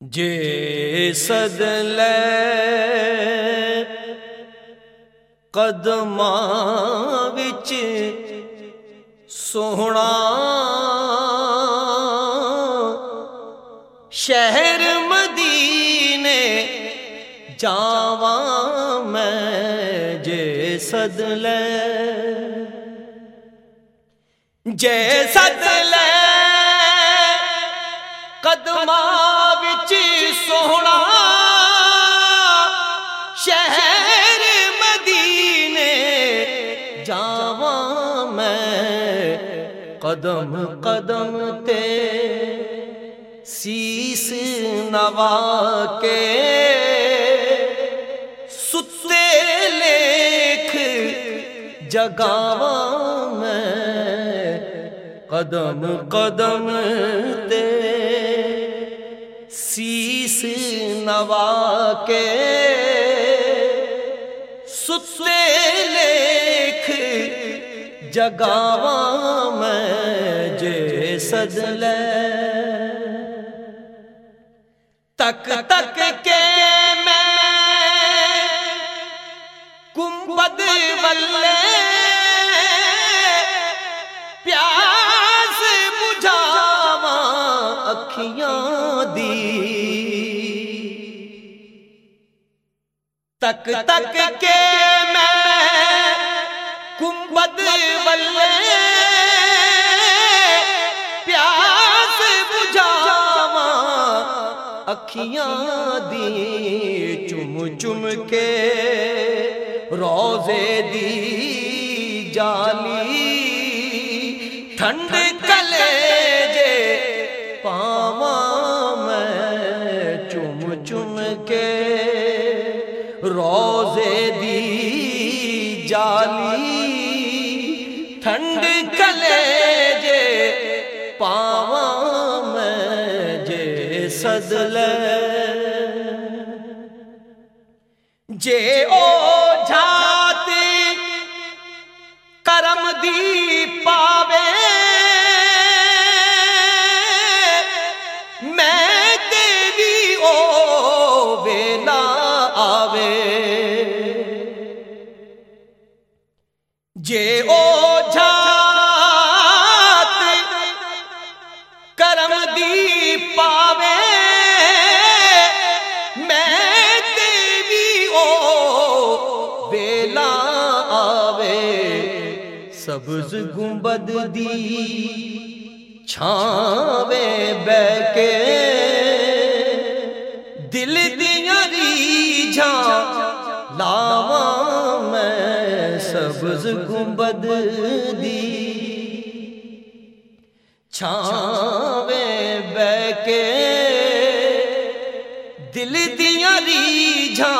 جے سد لے وچ سونا شہر مدینے جاواں میں جے سد لے جے سد قدم وچ سونا شہر مدینے جاواں میں قدم قدم تے سیس نوا کے ستے لیکھ جگاواں میں قدم قدم تے نوا کے ستے لیکھ جگاواں میں جے سد لے۔ تک تک کے میں کمبد ولے پیاس بجھاواں اکھیاں دی۔ تک تک کے میں کمبد ولے پیاس بجھاواں اکھیاں دی چم چم کے روزے دی جالی ٹھنڈ روزے دی جالی ٹھنڈ کلے جے پاواں میں جے سد جے او جے او جات کرم دی پاوے، میں دیوی او ویلا آوے۔ سبز گنبد دی چھاوے بہ کے میں سبز گنبد دی چھاوے بہ کے دل دیا ریجھا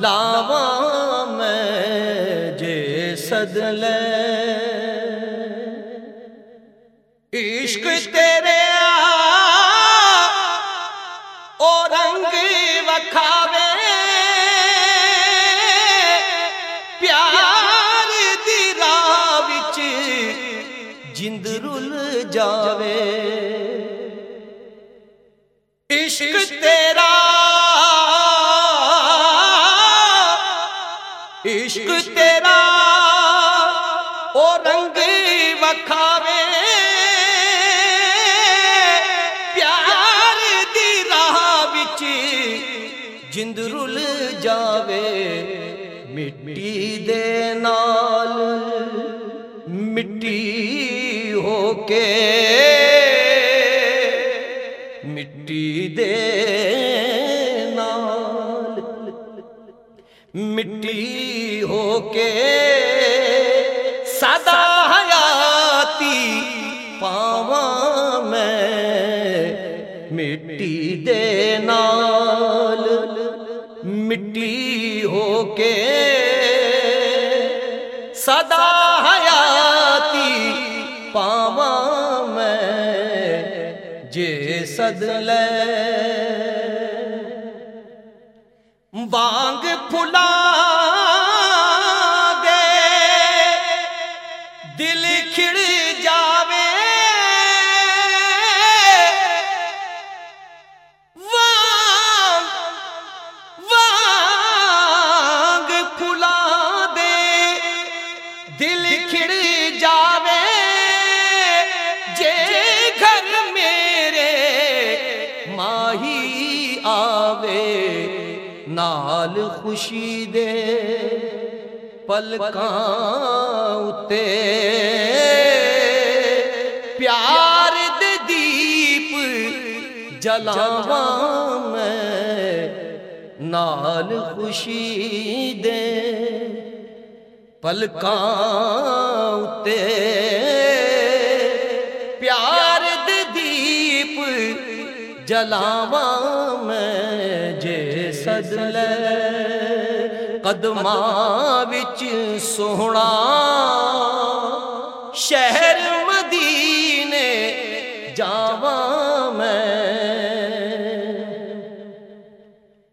لاواں میں جے سد لے۔ عشق تیرے او رنگ وکھاوے عشق تیرا عشق تیرا، او رنگ وکھاوے، پیار دی راہ وچ جند رل جاوے، مٹی مٹی دے نال۔ مٹی ہو کے سدا حیاتی پاواں میں مٹی دے نال۔ مٹی ہو کے سدا جے سد لے۔ بانگ پھلا نال خوشی دے پلکاں اتے۔ پیار دے دیپ جلاواں میں نال خوشی دے پلکاں اتے۔ پیار دے دیپ جلاواں میں جے لے قدماں وچ سونا شہر مدینے جاواں میں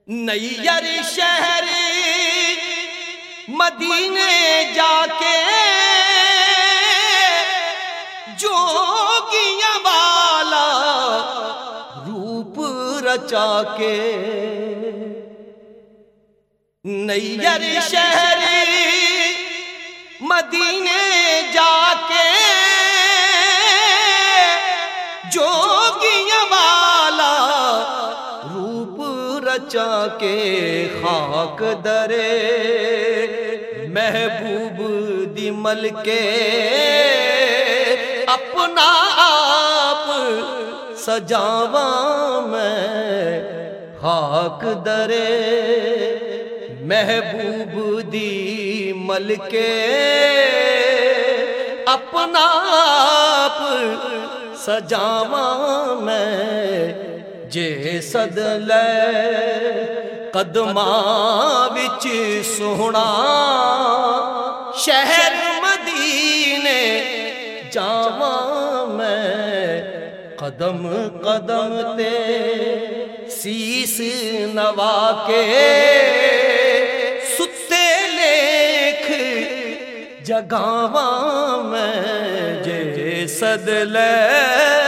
نیئر شہر مدینے جا کے جوگیاں والا روپ رچا کے نیئر شہر مدینے جا کے جوگیاں والا روپ رچا کے خاک درے محبوب دی مل کے اپنا آپ سجاواں میں خاک درے محبوب دی مل کے اپنا آپ سجاواں میں جے سد لے قدماں وچ سونا شہر مدینے جاواں میں قدم قدم تے سیس نوا کے جگاواں میں جے صد لے